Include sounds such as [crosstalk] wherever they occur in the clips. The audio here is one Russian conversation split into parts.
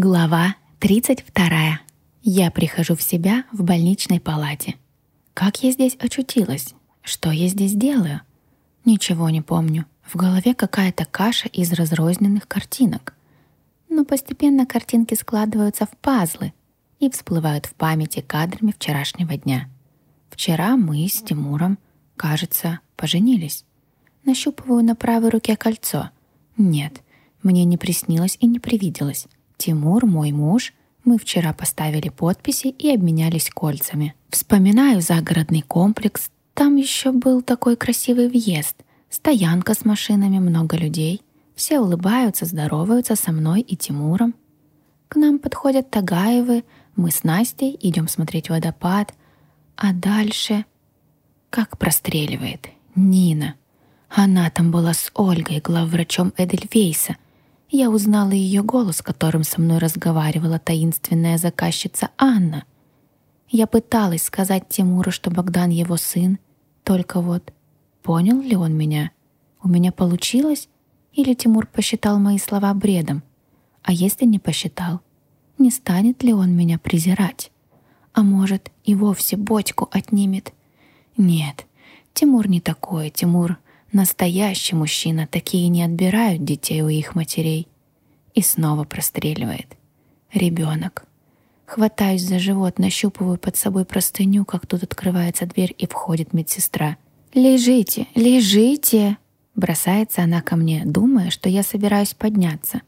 Глава 32. Я прихожу в себя в больничной палате. Как я здесь очутилась? Что я здесь делаю? Ничего не помню. В голове какая-то каша из разрозненных картинок. Но постепенно картинки складываются в пазлы и всплывают в памяти кадрами вчерашнего дня. Вчера мы с Тимуром, кажется, поженились. Нащупываю на правой руке кольцо. Нет, мне не приснилось и не привиделось. Тимур, мой муж, мы вчера поставили подписи и обменялись кольцами. Вспоминаю загородный комплекс. Там еще был такой красивый въезд. Стоянка с машинами, много людей. Все улыбаются, здороваются со мной и Тимуром. К нам подходят Тагаевы, мы с Настей идем смотреть водопад. А дальше... Как простреливает. Нина. Она там была с Ольгой, главврачом Эдельвейса — я узнала ее голос, которым со мной разговаривала таинственная заказчица Анна. Я пыталась сказать Тимуру, что Богдан его сын, только вот понял ли он меня? У меня получилось? Или Тимур посчитал мои слова бредом? А если не посчитал, не станет ли он меня презирать? А может, и вовсе бочку отнимет? Нет, Тимур не такой, Тимур Настоящий мужчина такие не отбирают детей у их матерей. И снова простреливает. Ребенок. Хватаюсь за живот, нащупываю под собой простыню, как тут открывается дверь и входит медсестра. «Лежите, лежите!» Бросается она ко мне, думая, что я собираюсь подняться.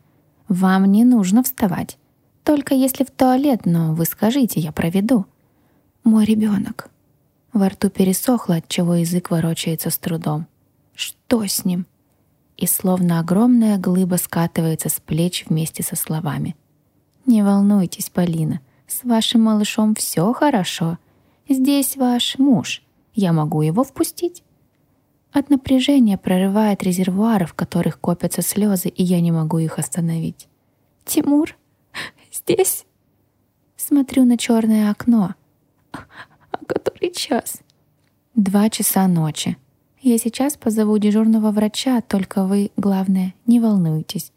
«Вам не нужно вставать. Только если в туалет, но вы скажите, я проведу». «Мой ребенок». Во рту пересохло, от чего язык ворочается с трудом. Что с ним? И словно огромная глыба скатывается с плеч вместе со словами. «Не волнуйтесь, Полина, с вашим малышом все хорошо. Здесь ваш муж. Я могу его впустить?» От напряжения прорывает резервуары, в которых копятся слезы, и я не могу их остановить. «Тимур? Здесь?» Смотрю на черное окно. «А который час?» «Два часа ночи», я сейчас позову дежурного врача, только вы, главное, не волнуйтесь.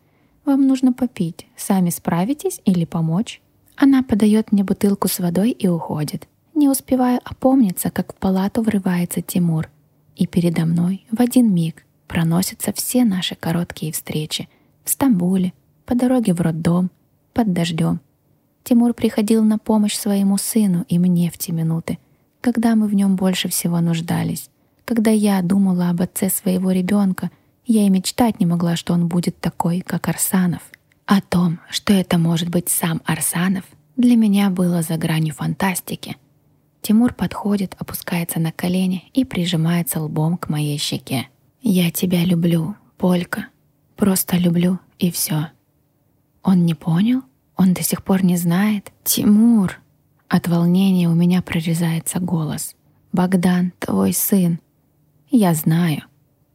Вам нужно попить. Сами справитесь или помочь?» Она подает мне бутылку с водой и уходит. Не успеваю опомниться, как в палату врывается Тимур. И передо мной в один миг проносятся все наши короткие встречи. В Стамбуле, по дороге в роддом, под дождем. Тимур приходил на помощь своему сыну и мне в те минуты, когда мы в нем больше всего нуждались. Когда я думала об отце своего ребенка, я и мечтать не могла, что он будет такой, как Арсанов. О том, что это может быть сам Арсанов, для меня было за гранью фантастики. Тимур подходит, опускается на колени и прижимается лбом к моей щеке. «Я тебя люблю, Полька. Просто люблю, и все». Он не понял? Он до сих пор не знает? «Тимур!» От волнения у меня прорезается голос. «Богдан, твой сын, я знаю.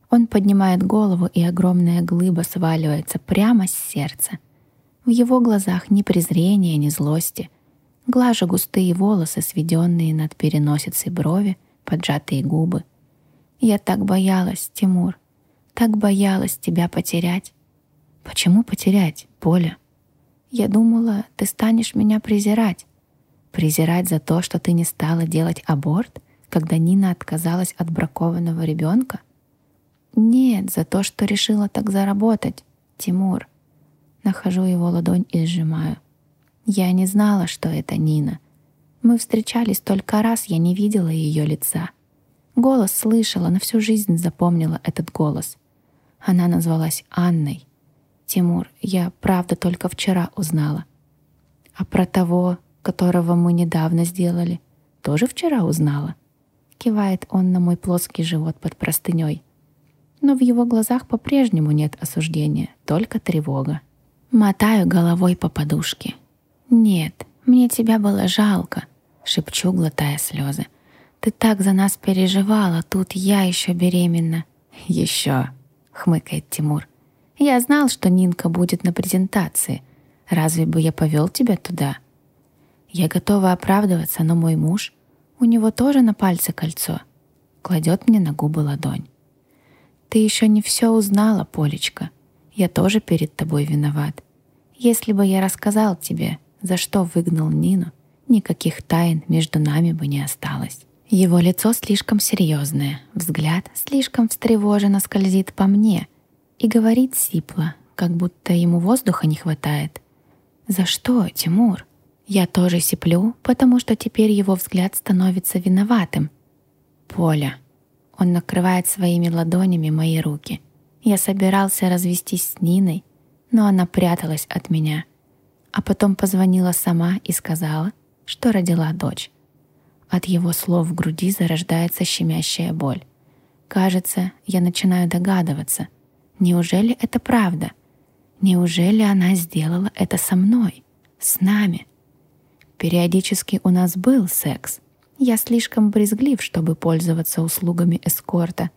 Он поднимает голову, и огромная глыба сваливается прямо с сердца. В его глазах ни презрения, ни злости. Глажу густые волосы, сведенные над переносицей брови, поджатые губы. Я так боялась, Тимур. Так боялась тебя потерять. Почему потерять, Поля? Я думала, ты станешь меня презирать. Презирать за то, что ты не стала делать аборт — когда Нина отказалась от бракованного ребенка? Нет, за то, что решила так заработать, Тимур. Нахожу его ладонь и сжимаю. Я не знала, что это Нина. Мы встречались только раз, я не видела ее лица. Голос слышала, на всю жизнь запомнила этот голос. Она назвалась Анной. Тимур, я правда только вчера узнала. А про того, которого мы недавно сделали, тоже вчера узнала. Кивает он на мой плоский живот под простыней. Но в его глазах по-прежнему нет осуждения, только тревога. Мотаю головой по подушке. «Нет, мне тебя было жалко», — шепчу, глотая слезы. «Ты так за нас переживала, тут я еще беременна». «Еще», — хмыкает Тимур. «Я знал, что Нинка будет на презентации. Разве бы я повел тебя туда?» Я готова оправдываться, но мой муж у него тоже на пальце кольцо. Кладет мне на губы ладонь. Ты еще не все узнала, Полечка. Я тоже перед тобой виноват. Если бы я рассказал тебе, за что выгнал Нину, никаких тайн между нами бы не осталось. Его лицо слишком серьезное, взгляд слишком встревоженно скользит по мне и говорит сипло, как будто ему воздуха не хватает. «За что, Тимур?» Я тоже сиплю, потому что теперь его взгляд становится виноватым. «Поля». Он накрывает своими ладонями мои руки. Я собирался развестись с Ниной, но она пряталась от меня. А потом позвонила сама и сказала, что родила дочь. От его слов в груди зарождается щемящая боль. Кажется, я начинаю догадываться. Неужели это правда? Неужели она сделала это со мной? С нами? Периодически у нас был секс. Я слишком брезглив, чтобы пользоваться услугами эскорта.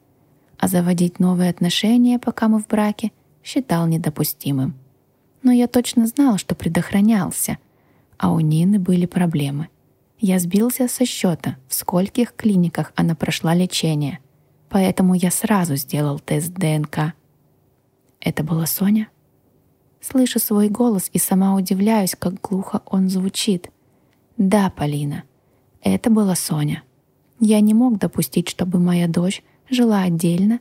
А заводить новые отношения, пока мы в браке, считал недопустимым. Но я точно знал, что предохранялся. А у Нины были проблемы — я сбился со счета, в скольких клиниках она прошла лечение. Поэтому я сразу сделал тест ДНК. Это была Соня? Слышу свой голос и сама удивляюсь, как глухо он звучит. Да, Полина, это была Соня. Я не мог допустить, чтобы моя дочь жила отдельно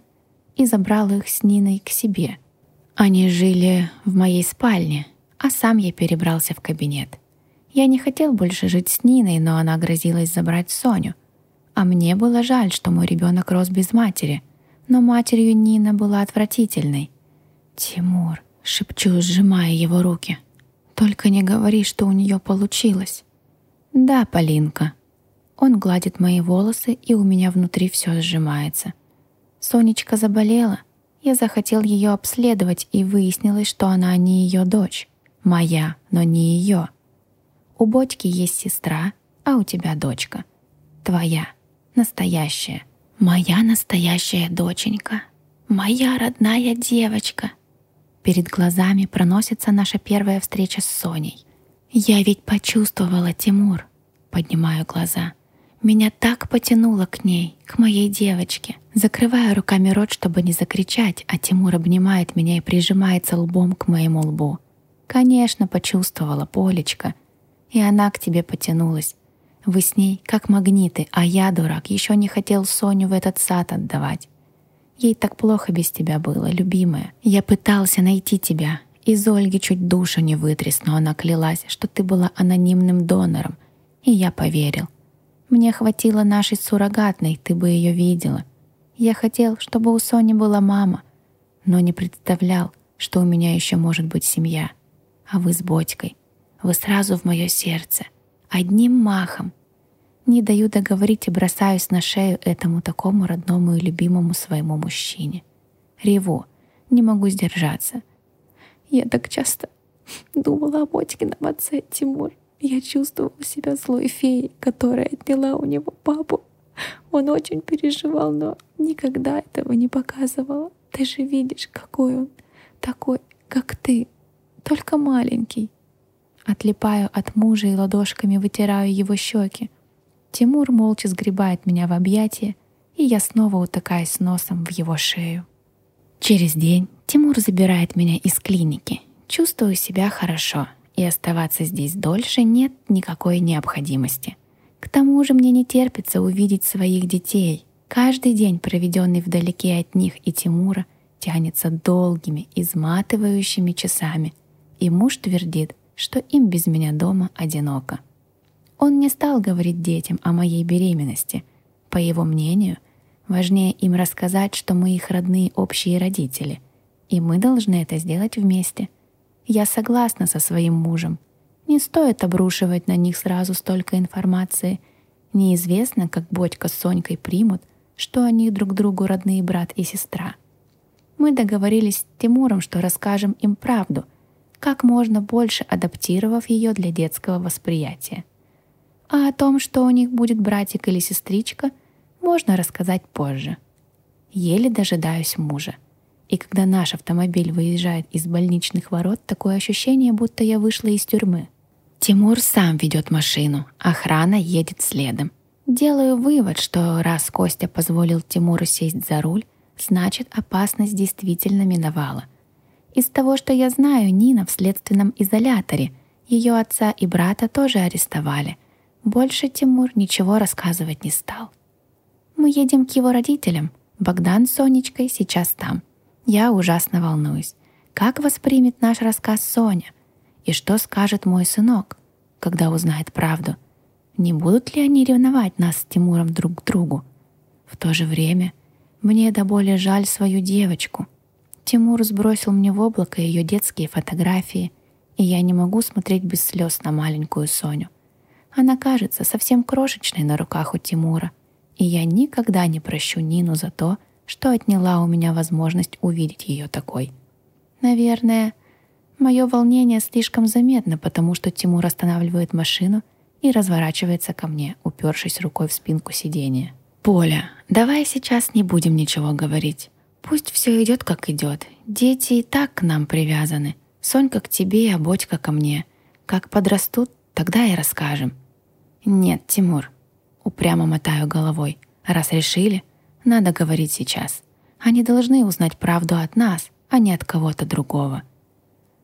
и забрал их с Ниной к себе. Они жили в моей спальне, а сам я перебрался в кабинет. Я не хотел больше жить с Ниной, но она грозилась забрать Соню. А мне было жаль, что мой ребенок рос без матери. Но матерью Нина была отвратительной. «Тимур», — шепчу, сжимая его руки, — «только не говори, что у нее получилось». «Да, Полинка». Он гладит мои волосы, и у меня внутри все сжимается. Сонечка заболела. Я захотел ее обследовать, и выяснилось, что она не ее дочь. Моя, но не ее. У Бодьки есть сестра, а у тебя дочка. Твоя, настоящая. Моя настоящая доченька. Моя родная девочка. Перед глазами проносится наша первая встреча с Соней. Я ведь почувствовала, Тимур. Поднимаю глаза. Меня так потянуло к ней, к моей девочке. Закрываю руками рот, чтобы не закричать, а Тимур обнимает меня и прижимается лбом к моему лбу. Конечно, почувствовала, Полечка — и она к тебе потянулась. Вы с ней как магниты, а я, дурак, еще не хотел Соню в этот сад отдавать. Ей так плохо без тебя было, любимая. Я пытался найти тебя. Из Ольги чуть душу не вытряс, но она клялась, что ты была анонимным донором. И я поверил. Мне хватило нашей суррогатной, ты бы ее видела. Я хотел, чтобы у Сони была мама, но не представлял, что у меня еще может быть семья. А вы с Бодькой. Вы сразу в мое сердце, одним махом. Не даю договорить и бросаюсь на шею этому такому родному и любимому своему мужчине. Реву, не могу сдержаться. Я так часто [laughs] думала о Ботькином отце Тимур. Я чувствовала себя злой феей, которая отняла у него папу. Он очень переживал, но никогда этого не показывала. Ты же видишь, какой он, такой, как ты, только маленький. Отлипаю от мужа и ладошками вытираю его щеки. Тимур молча сгребает меня в объятия, и я снова утыкаюсь носом в его шею. Через день Тимур забирает меня из клиники. Чувствую себя хорошо, и оставаться здесь дольше нет никакой необходимости. К тому же мне не терпится увидеть своих детей. Каждый день, проведенный вдалеке от них и Тимура, тянется долгими, изматывающими часами. И муж твердит, что им без меня дома одиноко. Он не стал говорить детям о моей беременности. По его мнению, важнее им рассказать, что мы их родные общие родители, и мы должны это сделать вместе. Я согласна со своим мужем. Не стоит обрушивать на них сразу столько информации. Неизвестно, как Бодька с Сонькой примут, что они друг другу родные брат и сестра. Мы договорились с Тимуром, что расскажем им правду — как можно больше адаптировав ее для детского восприятия. А о том, что у них будет братик или сестричка, можно рассказать позже. Еле дожидаюсь мужа. И когда наш автомобиль выезжает из больничных ворот, такое ощущение, будто я вышла из тюрьмы. Тимур сам ведет машину, охрана едет следом. Делаю вывод, что раз Костя позволил Тимуру сесть за руль, значит опасность действительно миновала — Из того, что я знаю, Нина в следственном изоляторе. Ее отца и брата тоже арестовали. Больше Тимур ничего рассказывать не стал. Мы едем к его родителям. Богдан с Сонечкой сейчас там. Я ужасно волнуюсь. Как воспримет наш рассказ Соня? И что скажет мой сынок, когда узнает правду? Не будут ли они ревновать нас с Тимуром друг к другу? В то же время мне до боли жаль свою девочку. Тимур сбросил мне в облако ее детские фотографии, и я не могу смотреть без слез на маленькую Соню. Она кажется совсем крошечной на руках у Тимура, и я никогда не прощу Нину за то, что отняла у меня возможность увидеть ее такой. Наверное, мое волнение слишком заметно, потому что Тимур останавливает машину и разворачивается ко мне, упершись рукой в спинку сиденья. «Поля, давай сейчас не будем ничего говорить. Пусть все идет, как идет. Дети и так к нам привязаны. Сонька к тебе, а Бодька ко мне. Как подрастут, тогда и расскажем». «Нет, Тимур», — упрямо мотаю головой. «Раз решили, надо говорить сейчас. Они должны узнать правду от нас, а не от кого-то другого».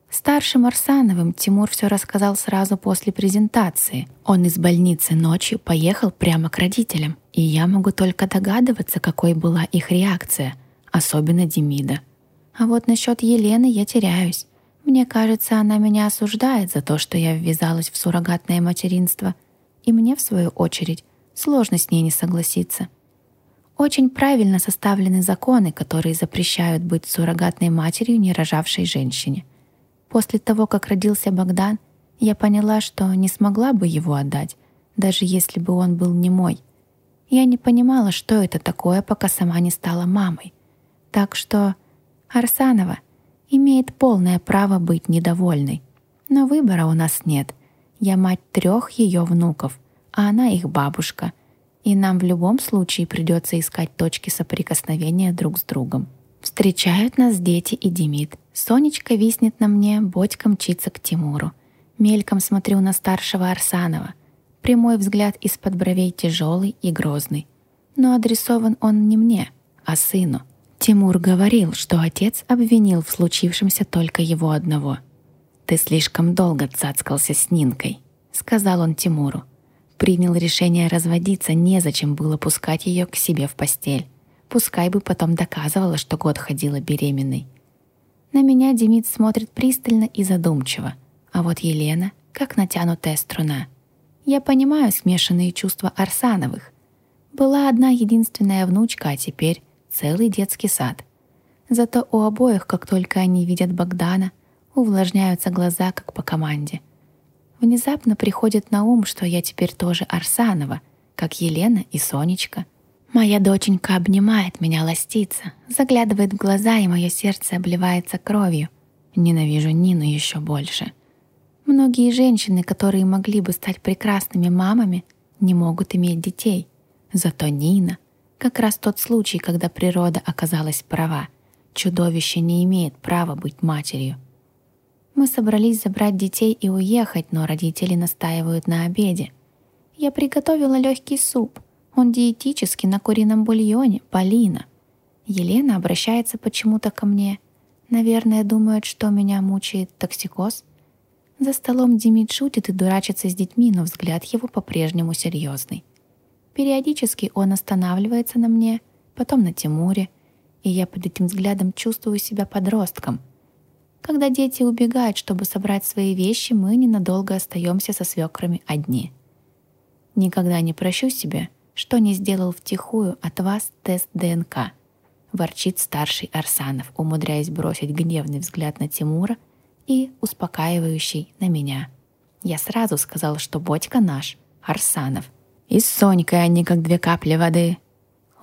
Старшим Арсановым Тимур все рассказал сразу после презентации. Он из больницы ночью поехал прямо к родителям, и я могу только догадываться, какой была их реакция, особенно Демида. А вот насчет Елены я теряюсь. Мне кажется, она меня осуждает за то, что я ввязалась в суррогатное материнство. И мне, в свою очередь, сложно с ней не согласиться. Очень правильно составлены законы, которые запрещают быть суррогатной матерью нерожавшей женщине — После того, как родился Богдан, я поняла, что не смогла бы его отдать, даже если бы он был не мой. Я не понимала, что это такое, пока сама не стала мамой. Так что Арсанова имеет полное право быть недовольной. Но выбора у нас нет. Я мать трех ее внуков, а она их бабушка. И нам в любом случае придется искать точки соприкосновения друг с другом. Встречают нас дети и Демид. Сонечка виснет на мне, Бодька мчится к Тимуру. Мельком смотрю на старшего Арсанова. Прямой взгляд из-под бровей тяжелый и грозный. Но адресован он не мне, а сыну. Тимур говорил, что отец обвинил в случившемся только его одного. «Ты слишком долго цацкался с Нинкой», — сказал он Тимуру. Принял решение разводиться, незачем было пускать ее к себе в постель. Пускай бы потом доказывала, что год ходила беременной. На меня Демид смотрит пристально и задумчиво, а вот Елена — как натянутая струна. Я понимаю смешанные чувства Арсановых. Была одна единственная внучка, а теперь целый детский сад. Зато у обоих, как только они видят Богдана, увлажняются глаза, как по команде. Внезапно приходит на ум, что я теперь тоже Арсанова, как Елена и Сонечка — Моя доченька обнимает меня, ластится, заглядывает в глаза, и мое сердце обливается кровью. Ненавижу Нину еще больше. Многие женщины, которые могли бы стать прекрасными мамами, не могут иметь детей. Зато Нина — как раз тот случай, когда природа оказалась права. Чудовище не имеет права быть матерью. Мы собрались забрать детей и уехать, но родители настаивают на обеде. Я приготовила легкий суп — он диетический на курином бульоне, Полина. Елена обращается почему-то ко мне. Наверное, думает, что меня мучает токсикоз. За столом Демид шутит и дурачится с детьми, но взгляд его по-прежнему серьезный. Периодически он останавливается на мне, потом на Тимуре, и я под этим взглядом чувствую себя подростком. Когда дети убегают, чтобы собрать свои вещи, мы ненадолго остаемся со свекрами одни. Никогда не прощу себе, что не сделал втихую от вас тест ДНК. Ворчит старший Арсанов, умудряясь бросить гневный взгляд на Тимура и успокаивающий на меня. Я сразу сказал, что Бодька наш, Арсанов. И с Сонькой они как две капли воды.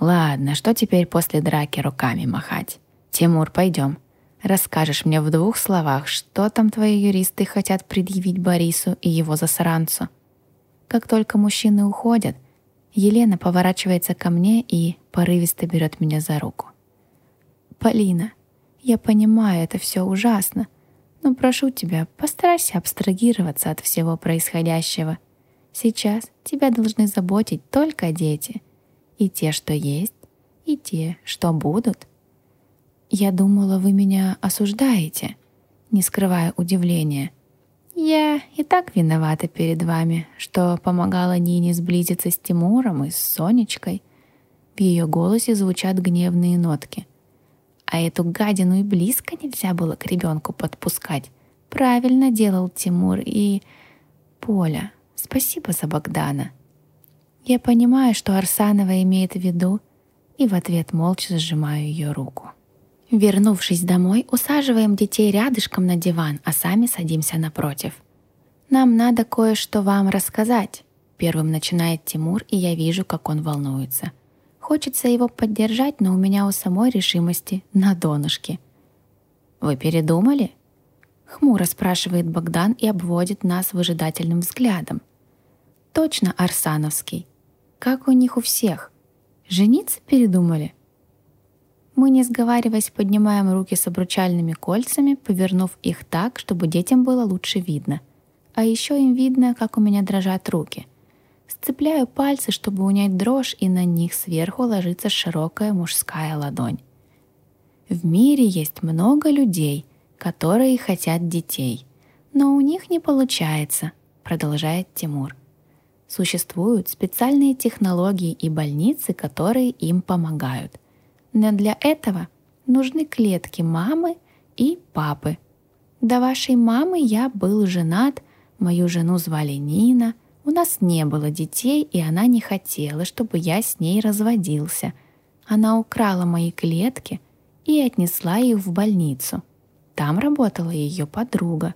Ладно, что теперь после драки руками махать? Тимур, пойдем. Расскажешь мне в двух словах, что там твои юристы хотят предъявить Борису и его засранцу. Как только мужчины уходят, Елена поворачивается ко мне и порывисто берет меня за руку. «Полина, я понимаю, это все ужасно, но прошу тебя, постарайся абстрагироваться от всего происходящего. Сейчас тебя должны заботить только дети. И те, что есть, и те, что будут. «Я думала, вы меня осуждаете», не скрывая удивления. «Я и так виновата перед вами, что помогала Нине сблизиться с Тимуром и с Сонечкой». В ее голосе звучат гневные нотки. А эту гадину и близко нельзя было к ребенку подпускать. Правильно делал Тимур и... Поля, спасибо за Богдана. Я понимаю, что Арсанова имеет в виду, и в ответ молча сжимаю ее руку. Вернувшись домой, усаживаем детей рядышком на диван, а сами садимся напротив. «Нам надо кое-что вам рассказать», — первым начинает Тимур, и я вижу, как он волнуется. Хочется его поддержать, но у меня у самой решимости на донышке. «Вы передумали?» Хмуро спрашивает Богдан и обводит нас выжидательным взглядом. «Точно Арсановский. Как у них у всех. Жениться передумали?» Мы, не сговариваясь, поднимаем руки с обручальными кольцами, повернув их так, чтобы детям было лучше видно. А еще им видно, как у меня дрожат руки. Сцепляю пальцы, чтобы унять дрожь, и на них сверху ложится широкая мужская ладонь. В мире есть много людей, которые хотят детей, но у них не получается, продолжает Тимур. Существуют специальные технологии и больницы, которые им помогают. Но для этого нужны клетки мамы и папы. До вашей мамы я был женат, мою жену звали Нина, у нас не было детей, и она не хотела, чтобы я с ней разводился. Она украла мои клетки и отнесла их в больницу. Там работала ее подруга.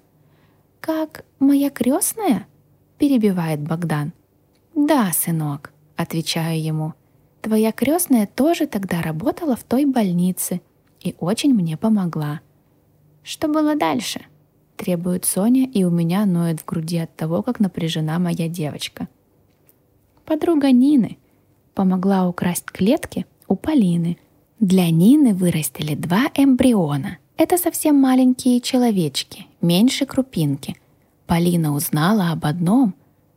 «Как моя крестная?» — перебивает Богдан. «Да, сынок», — отвечаю ему. Твоя крестная тоже тогда работала в той больнице и очень мне помогла. Что было дальше? Требует Соня, и у меня ноет в груди от того, как напряжена моя девочка. Подруга Нины помогла украсть клетки у Полины. Для Нины вырастили два эмбриона. Это совсем маленькие человечки, меньше крупинки. Полина узнала об одном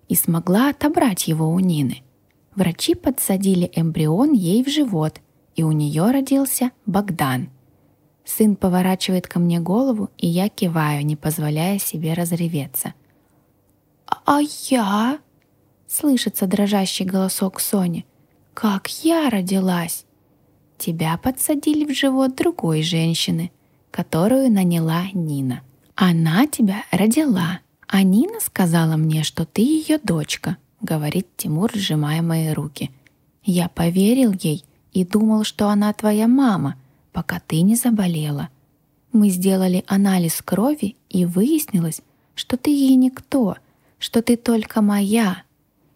и смогла отобрать его у Нины – Врачи подсадили эмбрион ей в живот, и у нее родился Богдан. Сын поворачивает ко мне голову, и я киваю, не позволяя себе разреветься. «А я?» — слышится дрожащий голосок Сони. «Как я родилась?» «Тебя подсадили в живот другой женщины, которую наняла Нина. Она тебя родила, а Нина сказала мне, что ты ее дочка, — говорит Тимур, сжимая мои руки. «Я поверил ей и думал, что она твоя мама, пока ты не заболела. Мы сделали анализ крови, и выяснилось, что ты ей никто, что ты только моя.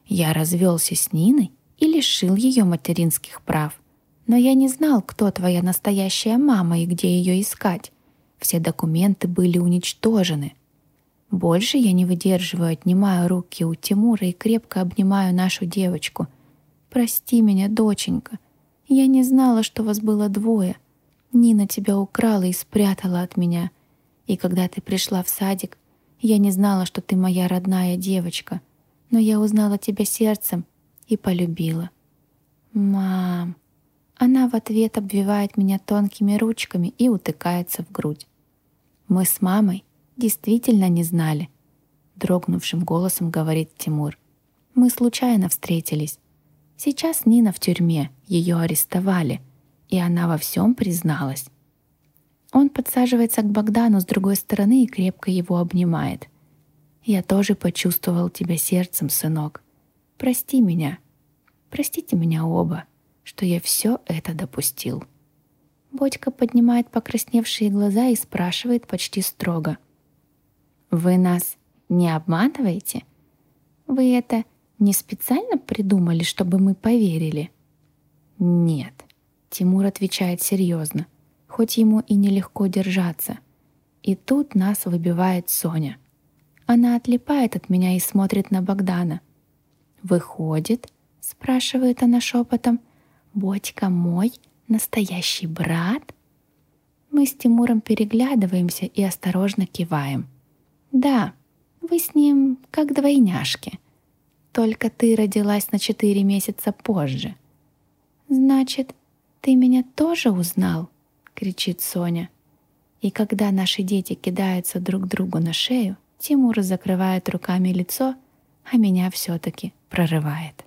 Я развелся с Ниной и лишил ее материнских прав. Но я не знал, кто твоя настоящая мама и где ее искать. Все документы были уничтожены». Больше я не выдерживаю, отнимаю руки у Тимура и крепко обнимаю нашу девочку. «Прости меня, доченька. Я не знала, что вас было двое. Нина тебя украла и спрятала от меня. И когда ты пришла в садик, я не знала, что ты моя родная девочка. Но я узнала тебя сердцем и полюбила. Мам!» Она в ответ обвивает меня тонкими ручками и утыкается в грудь. Мы с мамой действительно не знали. Дрогнувшим голосом говорит Тимур. Мы случайно встретились. Сейчас Нина в тюрьме, ее арестовали, и она во всем призналась. Он подсаживается к Богдану с другой стороны и крепко его обнимает. «Я тоже почувствовал тебя сердцем, сынок. Прости меня. Простите меня оба, что я все это допустил». Бодька поднимает покрасневшие глаза и спрашивает почти строго. Вы нас не обманываете? Вы это не специально придумали, чтобы мы поверили? Нет. Тимур отвечает серьезно, хоть ему и нелегко держаться. И тут нас выбивает Соня. Она отлипает от меня и смотрит на Богдана. «Выходит?» — спрашивает она шепотом. «Бодька мой настоящий брат?» Мы с Тимуром переглядываемся и осторожно киваем. Да, вы с ним как двойняшки. Только ты родилась на четыре месяца позже. Значит, ты меня тоже узнал? — кричит Соня. И когда наши дети кидаются друг другу на шею, Тимур закрывает руками лицо, а меня все-таки прорывает.